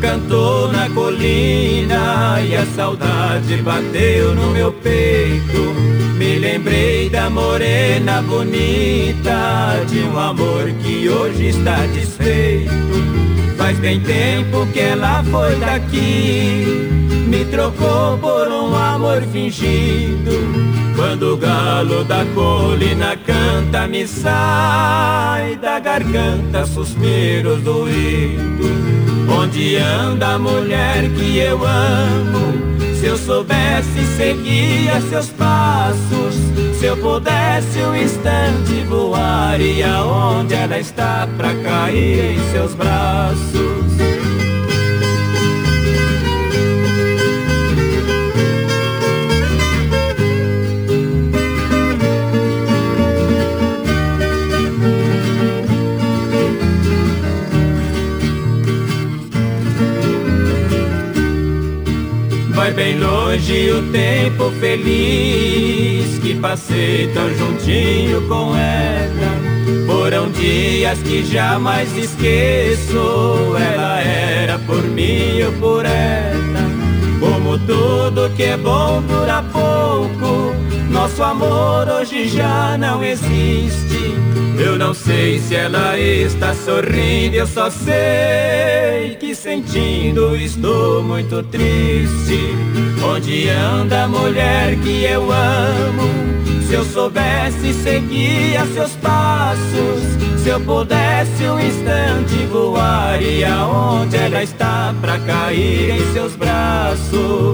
cantou na colina e a saudade bateu no meu peito. Me lembrei da morena bonita, de um amor que hoje está desfeito. Faz bem tempo que ela foi daqui, me trocou por amor fingido. Quando o galo da colina canta, me sai da garganta suspiros doídos. Onde anda a mulher que eu amo? Se eu soubesse, seguia seus passos. Se eu pudesse um instante voar, e aonde ela está pra cair em seus braços? Bem longe o tempo feliz que passei tão juntinho com ela. Foram dias que jamais esqueço. Ela era por mim, eu por ela. Como tudo que é bom dura pouco. Nosso amor hoje já não existe. Eu não sei se ela está sorrindo, eu só sei que sentindo estou muito triste. Onde anda a mulher que eu amo? Se eu soubesse seguir a seus passos, se eu pudesse um instante voar, e aonde ela está pra cair em seus braços?